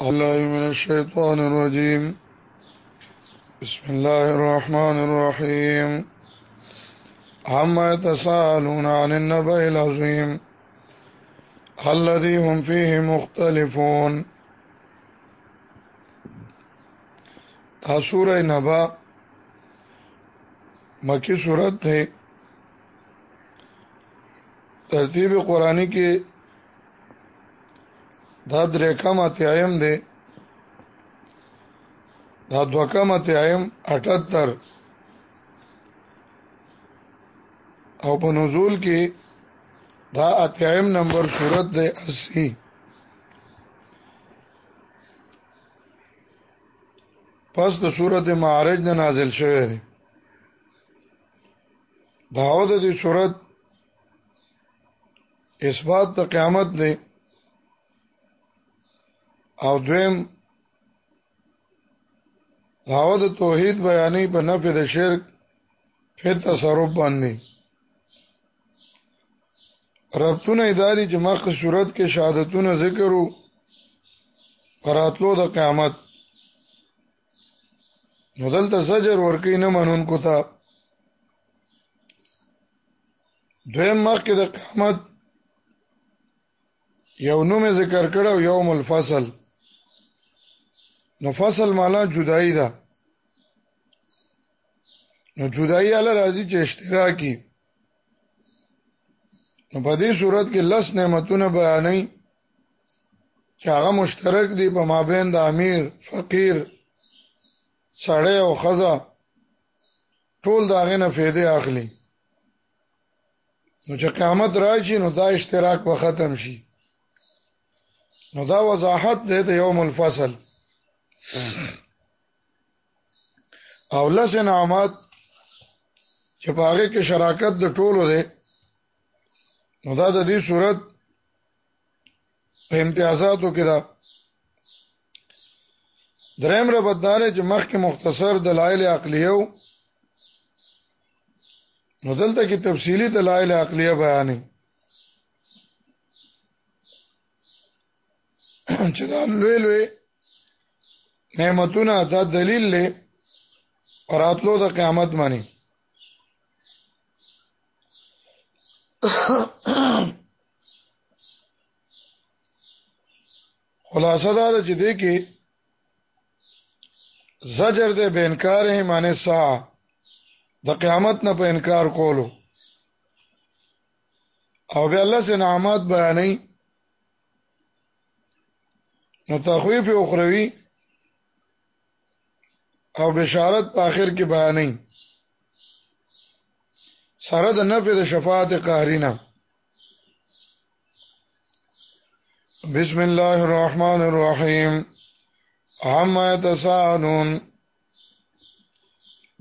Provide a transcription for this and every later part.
الله من الشيطان الرجيم بسم الله الرحمن الرحيم عما يتساءلون عن النبأ العظيم الذي هم فيه مختلفون تا سورة نبا مکی صورت ہے ترتیب قرآنی کې دا درې کم اتیایم دی دا دو کم اتیایم 78 او په نزول کې دا اتیایم نمبر صورت دی 80 پس د صورت معارج نه نازل شوه دی دا او د دې صورت اثبات د قیامت دی او دویم دا او د توحید بیانې په نفي د شرک په تصرف باندې ربطونه اداري چې مخ صورت کې شهادتونه ذکر وو قراتلو د قیامت نو دلته زجر ورکی نه منون کو تا دویم مخکې د قیامت یو نوم ذکر کړو یوم الفصل نو فصل معنا جدائی ده نو جدائی علی راضی چې اشتراکی نو په دې صورت کې لس نعمتونه بیانې چې هغه مشترک دی په مابین د امیر فقیر سړی او خزه ټول دا غنه فیده اخلي نو چې قیامت راشي نو دا اشتراک به ختم شي نو دا وضاحت دی د یوم الفصل او لس نعمت چې په هغه کې شراکت د ټولو دی نو دا د دې صورت په امتیازاتو کې ده دریم ربط دار چې مخکې مختصر دلایل عقلیو نو دلته کې تفصیلی دلایل عقلیه بیانې چې دا لوی لوی نعمتونه دا دلیل له راتلو د قیامت باندې خلاصه دا چې دې کې زجر دې به انکار هي معنی سا د قیامت نه په انکار کولو او بیا الله سي نعمت بیانې نو تخویف اخروی او بشارت په اخر کې بیانې سره د نفع د شفاعت قهرینه بسم الله الرحمن الرحیم عما تسالون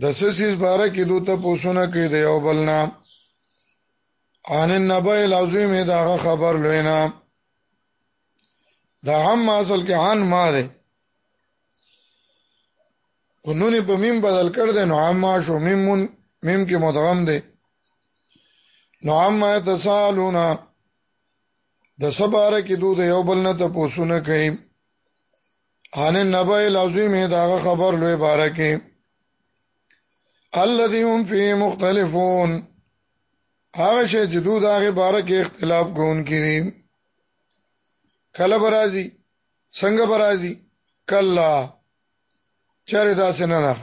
د سسیز باره کې دوی ته پوښتنه کوي د یو بل نه عن النبأ العظیم دا خبر لوینا دا هم اصل کې عن ما ده نون په میم بدل کړ دې نو عما شو میمون میم کې مدغم دی نو عما تسالون د سباره کې دوی د یو بل نه ته پوسونه کوي ان نبا العظیم دا خبر لوی باره کې الذي هم فيه مختلفون هغه شی چې دوی دا غي باره کې اختلاف کوونکي دي کله برازي څنګه برازي کلا چیرې داسې نه ده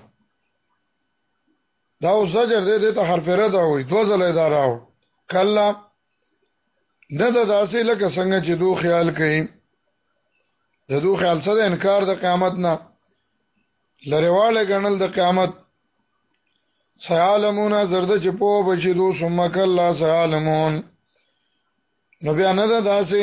دا او زجر دې دې ته حرف رد وي دو ځله دا راو کلا نه ده داسې لکه څنګه چې دو خیال کوي د دو خیال څخه انکار د قیامت نه لریواله غنل د قیامت سیالمون زرد چې په بشي دو ثم کلا سیالمون نو بیا نه ده داسې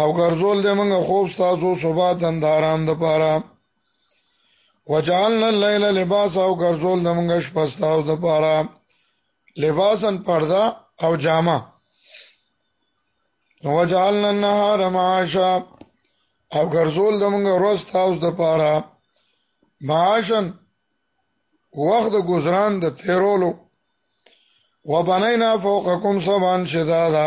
او ګرځول د موږ خوب تاسو صبح تند آرام د پاره وجعلنا الليل لباسا او ګرځول د موږ شپه تاسو د پاره لباسن پردا او جامه وجعلنا النهار معاشا او ګرځول د موږ ورځ تاسو د پاره معاشن وخت د گذران د تیرولو وبنینا فوقکم سبان شدادا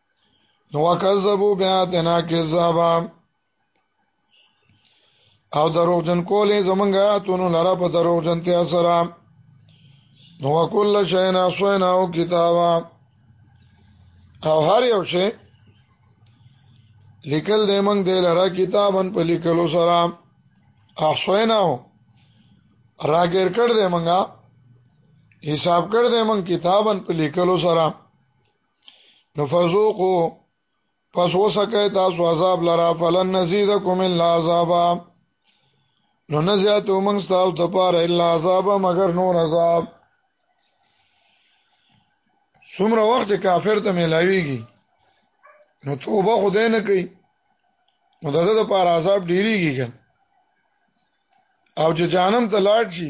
نو وکذبو بیا تنا کذابا او دروغجن کولې زمونږ آیاتونو لره په دروغجن ته سره نو وکول شینا سوینا او کتابا او هر یو شی لیکل دې موږ دې لره کتابن په لیکلو سره احسینا راګر کړ دې موږ حساب کړ دې موږ کتابن په لیکلو سره نو فذوقو پس وسکه تاسو عذاب لرا فلن نزيدکم الا عذابا نو نزیاتو موږ تاسو د پاره الا عذابا مگر نور عذاب څومره وخت کافر ته ملاويږي نو توبه خدای نه کوي نو دغه د پاره عذاب ډیریږي او چې جانم ته لاړ شي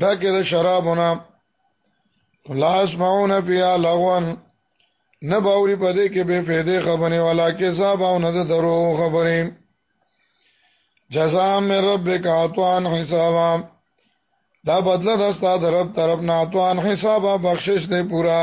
ډکه د شرابونه لاس ماونه بیا لغون نه باوري پدې کې به فائدې خبرې ولا کې صاحب او نه درو خبرې جزاء من ربک عطوان حسابا دا بدله د استاد رب طرف نه عطوان حسابا بخشش دې پورا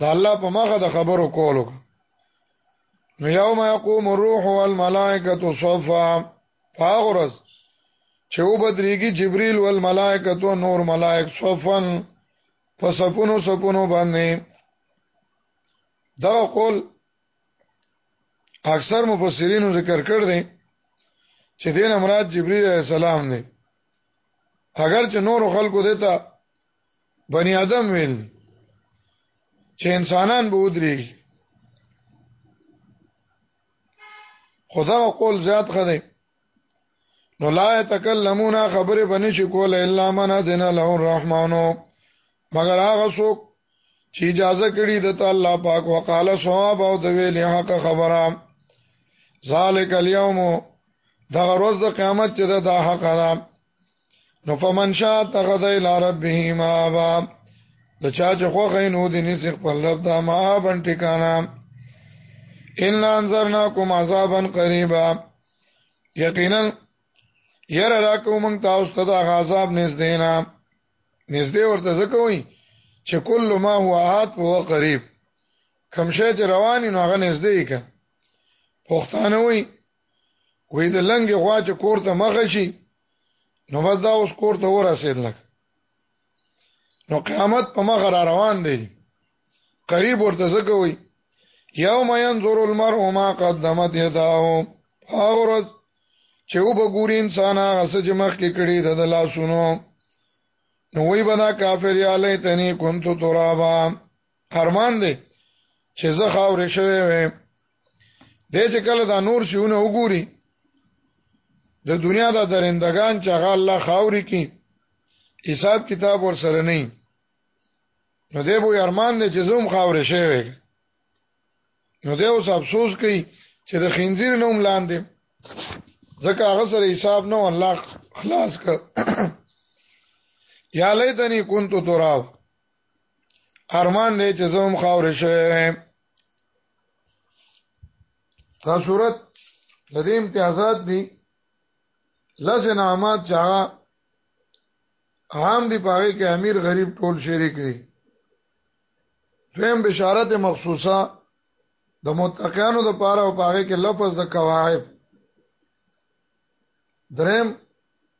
د الله په مخه د خبرو کولو نو یوم یقوم الروح والملائکه صفا فاغرز چې و بدريږي جبريل والملائکه تو نور ملائک صفن په سپونو سپونو باندې دا قول اکثر مفسرینو ذکر کړ دي چې دین امراد جبريل عليه السلام دی اگر چې نور خلکو دیتا بني آدم ویل چې انسانان به ودري خدا قول زیات خدای نو لا يتكلمون خبره بني شي کول الا من اذن له الرحمن مگر هغه څوک چې اجازه کړي د الله پاک وقاله صواب او د ویل حق خبره ذالک اليوم دا روز د قیامت چې دا حق ده نو فمن شاء اتخذ الى ربه مآبا د چا چې خو غینو د نس خپل رب دا ما بن ټکانا ان انذرناکم عذابا قریبا یقینا ير راکو مونږ تاسو ته د عذاب نږدې نه نږدې ورته ځکوي چې کل ما هو آت هو قریب کم شی چې روان نو هغه نږدې کړه پښتانه وي وې د لنګي غوا چې کور ته مخ شي نو بس دا اوس کور ته ورسېد لګ نو قیامت په مخ را روان دی قریب ورته زکه وي یوم ينظر المرء ما قدمت يداه اورز چې وګوري انسان هغه څه چې مخکې کړی د لاسونو نو وی بنا کافر یا لیتنی کنت ترابا ارمان دی چې زه خاورې شوی وې د چې کله دا نور شیونه وګوري د دنیا د درندگان چې هغه الله خاوري کی حساب کتاب ور سره نه نو دی به ارمان دی چې زوم خاورې شوی نو دی اوس افسوس کوي چې د خنزیر نوم لاندې ځکه هغه سره حساب نو الله خلاص کړ یا لیتنی كنت تراب ارمان دی چې زوم خاورې شوی دا صورت د دې امتیازات دي لس نعمت چې هغه عام دي پاره کې امیر غریب ټول شریک دي دویم بشارت مخصوصه د متقینو د پاره او پاره کې لفظ د قواعد دریم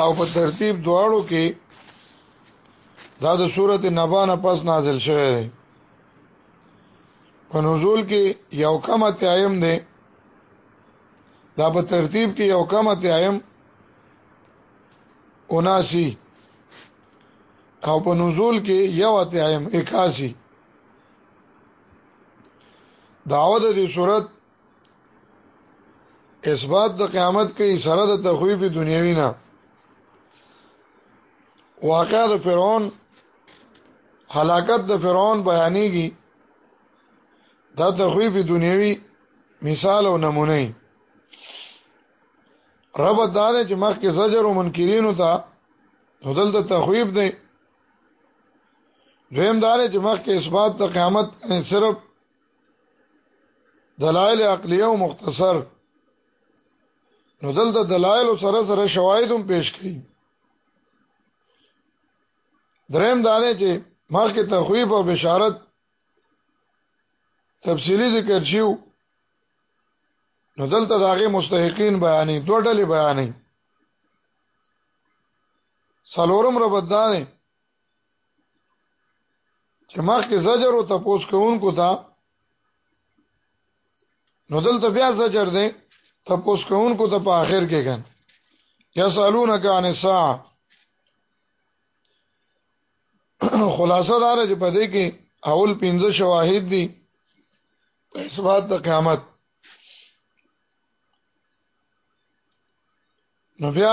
او په ترتیب دواړو کې دا د سورته نبا نه پس نازل شوه دی په نزول کې یو کم اتیایم دی دا په ترتیب کې یو کم اتیایم اوناسی او په نزول کې یو اتیایم 81 داوود دې صورت اثبات د قیامت کوي سره د تخویف دنیوي نه واقع د فرعون هلاکت د فرعون بیانېږي دا تخویف دنیوي مثال او نمونه رب دا چې مخکې زجر او منکرینو ته نو دلته تخویب دی دویم دا چې مخکې اثبات د قیامت صرف دلائل عقلیه او مختصر نو دلته دلائل سره سره شواهد هم پیش کړي دریم دا دی چې مخکې تخویف او بشارت تفصیلی ذکر شیو نو دلته د هغه مستحقین بیانې دوه ډلې بیانې څلورم ربدانه چې مخکې زجر او تپوس کوونکو ته نو دلته بیا زجر دی تپوس کوونکو ته په آخر کې کن یسالونک عن الساعه خلاصه دار چې په دې کې اول پنځه شواهد دي په اثبات د قیامت نو بیا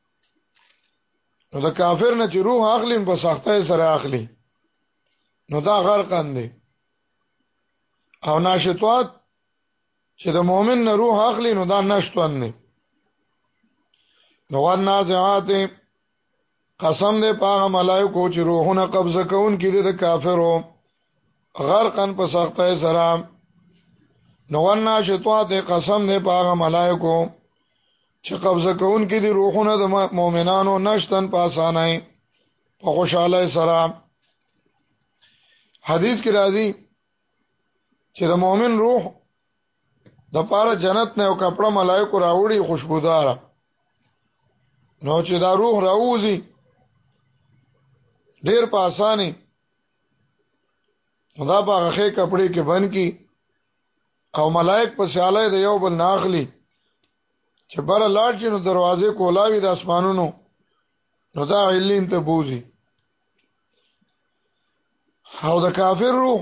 نو د کافر نه چې روح اخلي په سختۍ سره اخلي نو دا غرقان دی او ناشتوات چې د مؤمن نه روح اخلي نو دا نشتوان دی نو والنازعات قسم دې پاغه ملائکو چې روحونه قبضه کوون کې دي د کافرو غرقن په سختۍ سره نو ورنا شتوات قسم دې پاغه ملائکو چې قبضه کون کې دي روحونه د مؤمنانو نشتن په اسانه په خوشاله سره حدیث کې راځي چې د مؤمن روح د پاره جنت نه یو کپڑا ملائکو راوړي خوشبودار نو چې دا روح راوځي ډیر په اسانه دا په هغه کپڑے کې بن کی او ملائک په سیاله د یو بل ناخلی چې بر لاړ چې نو دروازې کولاوي د اسمانونو نو دا علین ته بوزي او د کافر روح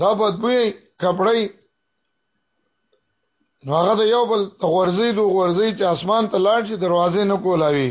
دا بدبوی کپړی نو هغه د یو بل غورځي دو غورځي چې اسمان ته لاړ شي دروازې نه کولاوي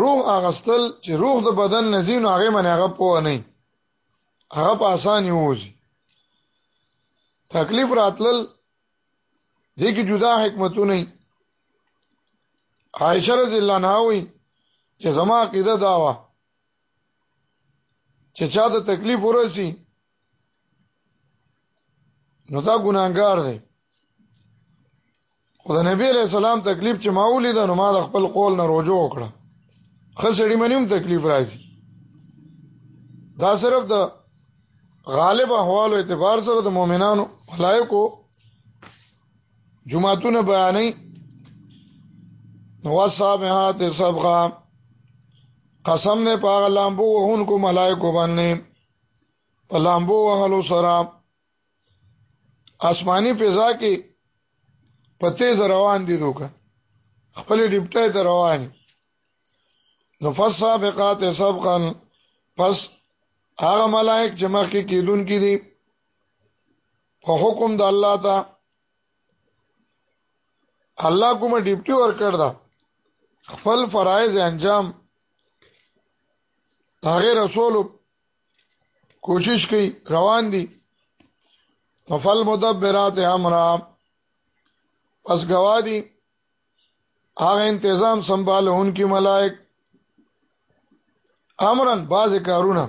روح اغستل چې روح د بدن نزین او هغه من هغه پوه نه هغه په اساني ووزي تکلیف راتلل دې کې جدا حکمتونه عائشه رضی الله عنها وی چې زما عقیده دا و چې چا ته تکلیف ورسی نو دا ګناګار دی خو د نبی علیہ السلام تکلیف چې ما ولید نو ما د خپل قول نه رجوع وکړه خسړی منیم تکلیف راځي دا صرف د غالب احوال او اعتبار سره د مؤمنانو ملائکو جمعتون بیانې نو صاحبات سبغه قسم نه پاغلام بو هونکو ملائکو باندې په لامبو وهلو سره آسماني فضا کې په تیز روان دي دوکه خپل ډیپټه ته روان نو فسابقات سبقا پس هغه ملائک چې مخکې کېدون کې دي په حکم د الله ته الله کومه ډیپټي ور کړ دا خپل فرایض انجام هغه رسول کوشش کوي روان دي فل مدبرات امرا پس گوادی هغه انتظام سنبالون کی ملائک امرن باز کارونه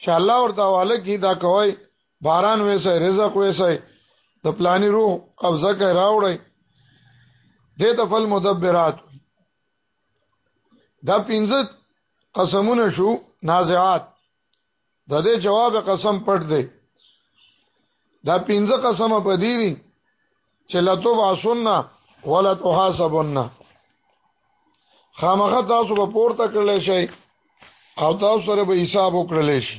چې الله ورته واله کی دا کوي باران وېسه رزق وېسه د پلاني روح قبضه کوي راوړي دې ته فل مدبرات دا پنځه قسمونه شو نازعات د دې جواب قسم پټ دی دا پنځه قسمه په دې دي چې لتوب اسنه ولا تحاسبنه خامخه تاسو په پورته کړل شي او تاسو سره به حساب وکړل شي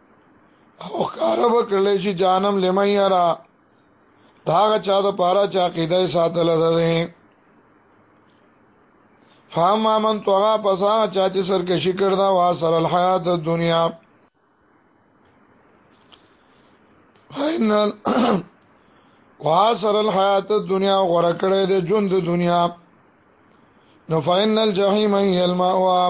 او کار وکړل چې جانم لمن یرا داغه چا د پارا چا قیده ساتل ده فهم من توغا پسا چا چې سرکشي کړدا وا سر الحیات الدنیا فإن واسر الحیات الدنیا غره کړې د ژوند دنیا نو فإن الجحیم هی المأوا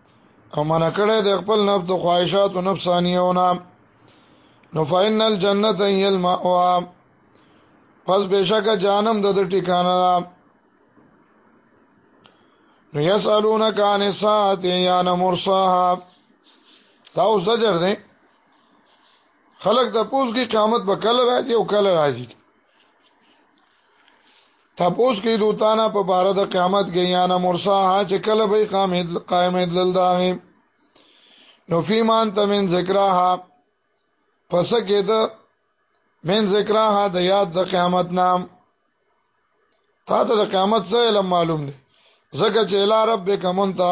او منع کړی د خپل نفس د خواهشات او نفسانیونه نو فإن الجنة هي المأوى پس بشکه جانم د ټیکانه ده نو یسالونک عن الساعه یان مرصاها دا اوس زجر دی خلق د پوز کی قیامت به کله راځي او کله راځي تپوس کې دوتانه په بار د قیامت کې یا نه مرسا ها چې کله به قامت قائم دل داغه نو فیمان تمن ذکرها پس کې ده من ذکرها د یاد د قیامت نام تا ته د قیامت څه علم معلوم دی زکه چې اله ربک منتا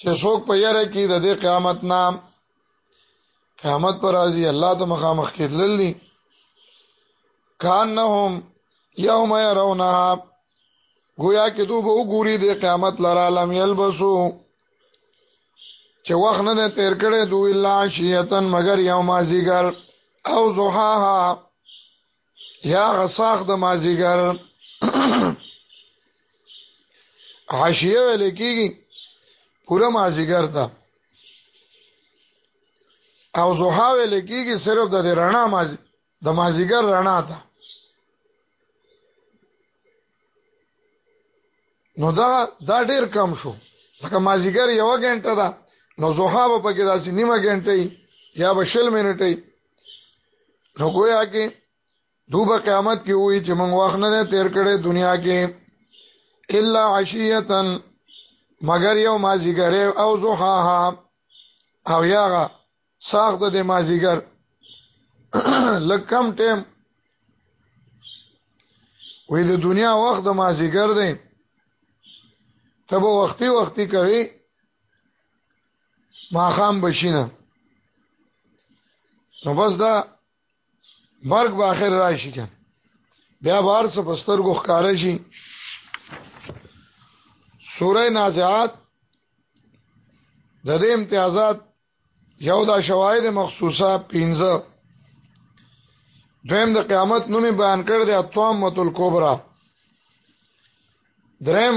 چې څوک په یاره کې د دې قیامت نام قیامت پر راځي الله ته مخامخ کېدل دي کانهم یوم يرونها گویا کې دوی به وګوري د قیامت لره لم یلبسو چې وخت نه تیر کړي دوی الا شیتن مگر یوم ازیګر او زحاها یا غساخ د مازیګر حاشیه ویل کیږي پوره مازیګر ته او زوحا ویل کیږي صرف د رڼا ماز د مازیګر رڼا ته نو دا دا ډیر کم شو لکه مازیګر یو غنټه ده نو زوحا به پکې داسې نیمه غنټه یا به شل منټه نو گویا کې دوبه قیامت کې وای چې موږ وخت نه تیر کړي دنیا کې الا عشیه مگر یو مازیګر او زوحاها او یاغه ساخت د مازیګر لکم ټیم وې د دنیا وخت د مازیګر دی تبه وختي وختي کوي ماخام بشینه نو بس دا مرګ به اخر راشي کنه بیا بار څه پستر کو ښکار شي سوره نازعات د دې امتیازات یو دا شواهد مخصوصه 15 دویم د قیامت نومي بیان کړ دی اتوامت الکبرى دریم